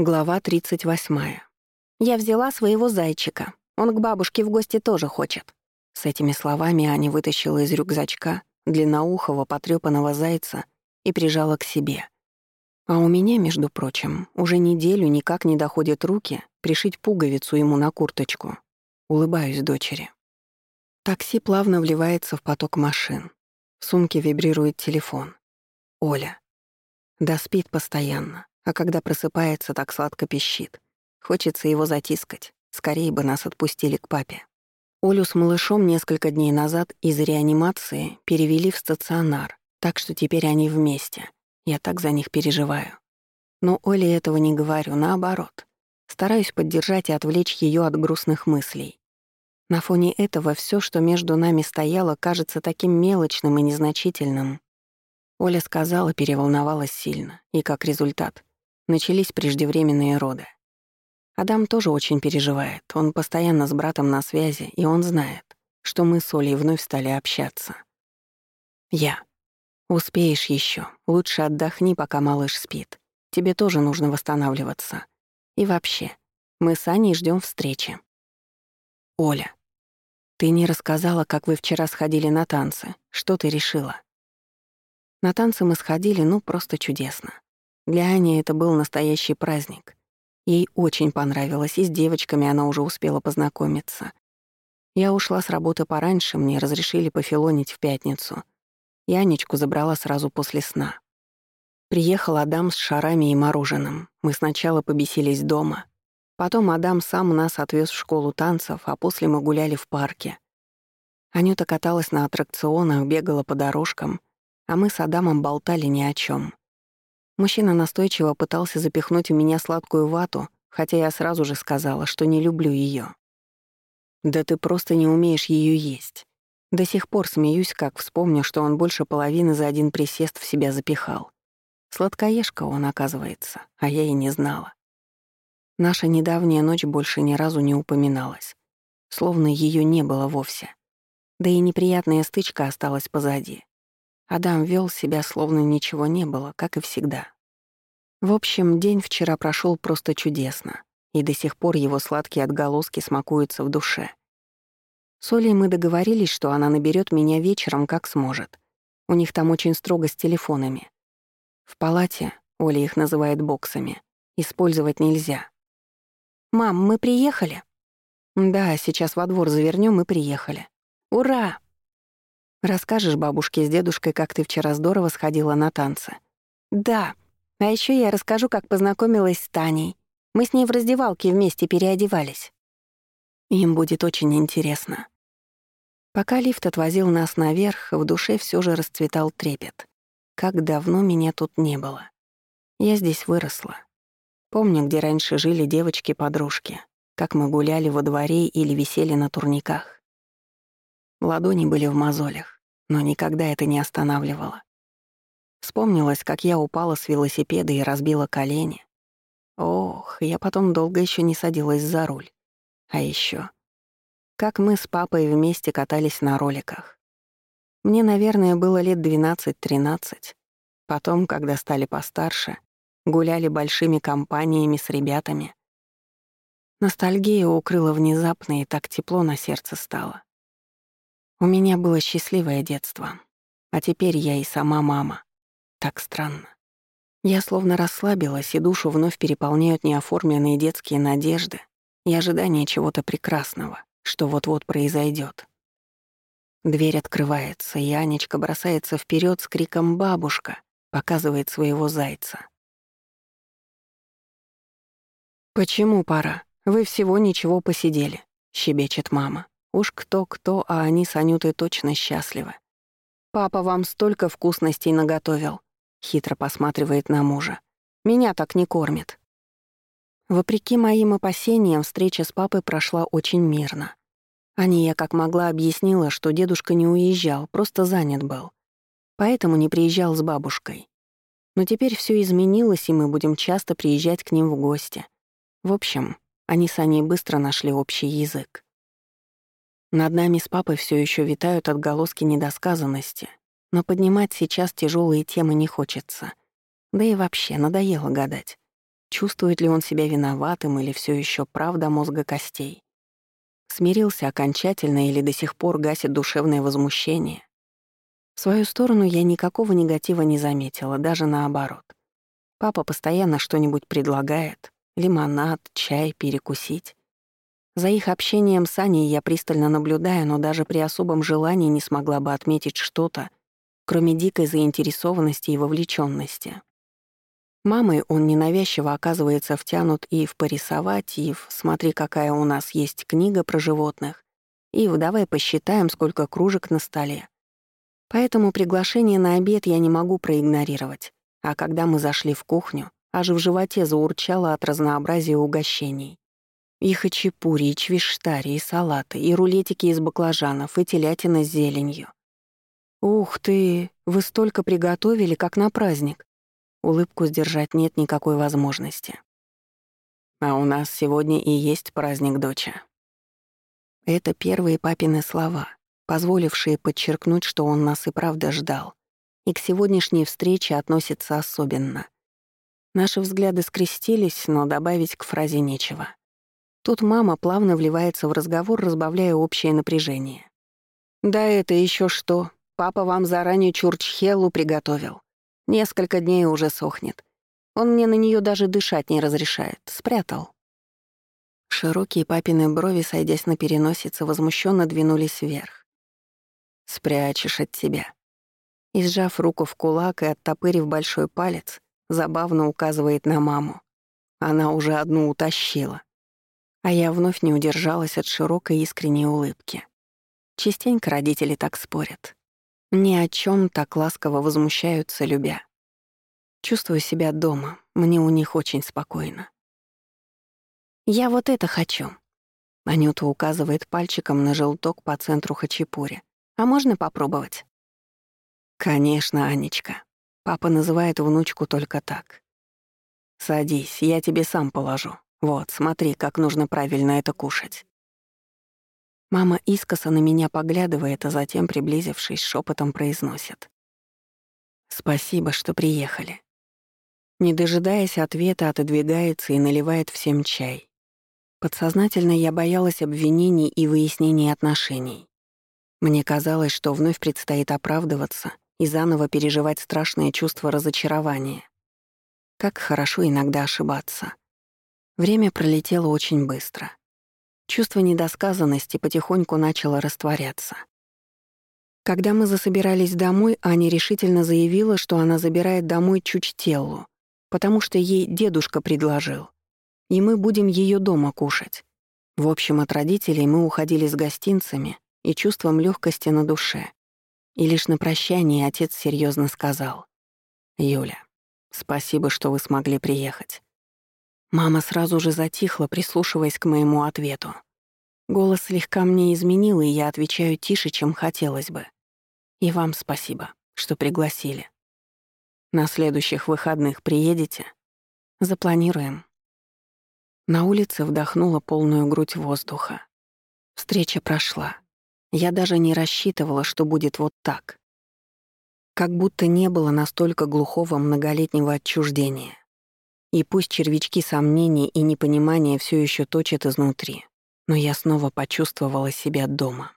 Глава 38. «Я взяла своего зайчика. Он к бабушке в гости тоже хочет». С этими словами Аня вытащила из рюкзачка длинноухого потрёпанного зайца и прижала к себе. А у меня, между прочим, уже неделю никак не доходят руки пришить пуговицу ему на курточку. Улыбаюсь дочери. Такси плавно вливается в поток машин. В сумке вибрирует телефон. Оля. Да спит постоянно а когда просыпается, так сладко пищит. Хочется его затискать. Скорее бы нас отпустили к папе. Олю с малышом несколько дней назад из реанимации перевели в стационар, так что теперь они вместе. Я так за них переживаю. Но Оле этого не говорю, наоборот. Стараюсь поддержать и отвлечь ее от грустных мыслей. На фоне этого все, что между нами стояло, кажется таким мелочным и незначительным. Оля сказала, переволновалась сильно, и как результат Начались преждевременные роды. Адам тоже очень переживает. Он постоянно с братом на связи, и он знает, что мы с Олей вновь стали общаться. Я. Успеешь еще. Лучше отдохни, пока малыш спит. Тебе тоже нужно восстанавливаться. И вообще, мы с Аней ждем встречи. Оля. Ты не рассказала, как вы вчера сходили на танцы. Что ты решила? На танцы мы сходили, ну, просто чудесно. Для Ани это был настоящий праздник. Ей очень понравилось, и с девочками она уже успела познакомиться. Я ушла с работы пораньше, мне разрешили пофилонить в пятницу. Янечку забрала сразу после сна. Приехал Адам с шарами и мороженым. Мы сначала побесились дома. Потом Адам сам нас отвез в школу танцев, а после мы гуляли в парке. Анюта каталась на аттракционах, бегала по дорожкам, а мы с Адамом болтали ни о чем. Мужчина настойчиво пытался запихнуть в меня сладкую вату, хотя я сразу же сказала, что не люблю ее. «Да ты просто не умеешь ее есть». До сих пор смеюсь, как вспомню, что он больше половины за один присест в себя запихал. Сладкоежка он, оказывается, а я и не знала. Наша недавняя ночь больше ни разу не упоминалась, словно ее не было вовсе. Да и неприятная стычка осталась позади. Адам вел себя, словно ничего не было, как и всегда. В общем, день вчера прошел просто чудесно, и до сих пор его сладкие отголоски смакуются в душе. С Олей мы договорились, что она наберет меня вечером, как сможет. У них там очень строго с телефонами. В палате, Оля их называет боксами, использовать нельзя. «Мам, мы приехали?» «Да, сейчас во двор завернем и приехали». «Ура!» Расскажешь бабушке с дедушкой, как ты вчера здорово сходила на танцы. Да. А еще я расскажу, как познакомилась с Таней. Мы с ней в раздевалке вместе переодевались. Им будет очень интересно. Пока лифт отвозил нас наверх, в душе все же расцветал трепет. Как давно меня тут не было. Я здесь выросла. Помню, где раньше жили девочки-подружки, как мы гуляли во дворе или висели на турниках. Ладони были в мозолях, но никогда это не останавливало. Вспомнилось, как я упала с велосипеда и разбила колени. Ох, я потом долго еще не садилась за руль. А еще, как мы с папой вместе катались на роликах. Мне, наверное, было лет 12-13. Потом, когда стали постарше, гуляли большими компаниями с ребятами. Ностальгия укрыла внезапно, и так тепло на сердце стало. У меня было счастливое детство, а теперь я и сама мама. Так странно. Я словно расслабилась, и душу вновь переполняют неоформленные детские надежды и ожидание чего-то прекрасного, что вот-вот произойдет. Дверь открывается, и Анечка бросается вперед с криком «Бабушка!», показывает своего зайца. «Почему пора? Вы всего ничего посидели», — щебечет мама. Уж кто-кто, а они с Анютой точно счастливы. «Папа вам столько вкусностей наготовил», — хитро посматривает на мужа. «Меня так не кормит». Вопреки моим опасениям, встреча с папой прошла очень мирно. Ания как могла объяснила, что дедушка не уезжал, просто занят был. Поэтому не приезжал с бабушкой. Но теперь все изменилось, и мы будем часто приезжать к ним в гости. В общем, они с Аней быстро нашли общий язык. Над нами с папой все еще витают отголоски недосказанности, но поднимать сейчас тяжелые темы не хочется. Да и вообще надоело гадать. Чувствует ли он себя виноватым или все еще правда мозга костей? Смирился окончательно или до сих пор гасит душевное возмущение? В свою сторону я никакого негатива не заметила, даже наоборот. Папа постоянно что-нибудь предлагает. Лимонад, чай, перекусить. За их общением с Аней я пристально наблюдаю, но даже при особом желании не смогла бы отметить что-то, кроме дикой заинтересованности и вовлеченности. Мамой он ненавязчиво оказывается втянут и в порисовать, и в «смотри, какая у нас есть книга про животных», и в «давай посчитаем, сколько кружек на столе». Поэтому приглашение на обед я не могу проигнорировать. А когда мы зашли в кухню, аж в животе заурчало от разнообразия угощений. И хачапури, и чвиштари, и салаты, и рулетики из баклажанов, и телятина с зеленью. «Ух ты, вы столько приготовили, как на праздник!» Улыбку сдержать нет никакой возможности. А у нас сегодня и есть праздник, доча. Это первые папины слова, позволившие подчеркнуть, что он нас и правда ждал, и к сегодняшней встрече относится особенно. Наши взгляды скрестились, но добавить к фразе нечего. Тут мама плавно вливается в разговор, разбавляя общее напряжение. «Да это еще что. Папа вам заранее чурчхелу приготовил. Несколько дней уже сохнет. Он мне на нее даже дышать не разрешает. Спрятал. Широкие папины брови, сойдясь на переносице, возмущенно двинулись вверх. «Спрячешь от тебя». И сжав руку в кулак и оттопырив большой палец, забавно указывает на маму. Она уже одну утащила. А я вновь не удержалась от широкой искренней улыбки. Частенько родители так спорят. Ни о чем так ласково возмущаются, любя. Чувствую себя дома, мне у них очень спокойно. «Я вот это хочу», — Анюта указывает пальчиком на желток по центру хачапури. «А можно попробовать?» «Конечно, Анечка». Папа называет внучку только так. «Садись, я тебе сам положу. Вот, смотри, как нужно правильно это кушать». Мама искоса на меня поглядывает, а затем, приблизившись, шепотом произносит. «Спасибо, что приехали». Не дожидаясь ответа, отодвигается и наливает всем чай. Подсознательно я боялась обвинений и выяснений отношений. Мне казалось, что вновь предстоит оправдываться и заново переживать страшное чувство разочарования. Как хорошо иногда ошибаться. Время пролетело очень быстро. Чувство недосказанности потихоньку начало растворяться. Когда мы засобирались домой, Аня решительно заявила, что она забирает домой Чучтеллу, потому что ей дедушка предложил. И мы будем ее дома кушать. В общем, от родителей мы уходили с гостинцами и чувством легкости на душе. И лишь на прощание отец серьезно сказал. «Юля, спасибо, что вы смогли приехать. Мама сразу же затихла, прислушиваясь к моему ответу. Голос слегка мне изменил, и я отвечаю тише, чем хотелось бы. И вам спасибо, что пригласили. На следующих выходных приедете? Запланируем. На улице вдохнула полную грудь воздуха. Встреча прошла. Я даже не рассчитывала, что будет вот так. Как будто не было настолько глухого многолетнего отчуждения. И пусть червячки сомнений и непонимания все еще точат изнутри, но я снова почувствовала себя дома.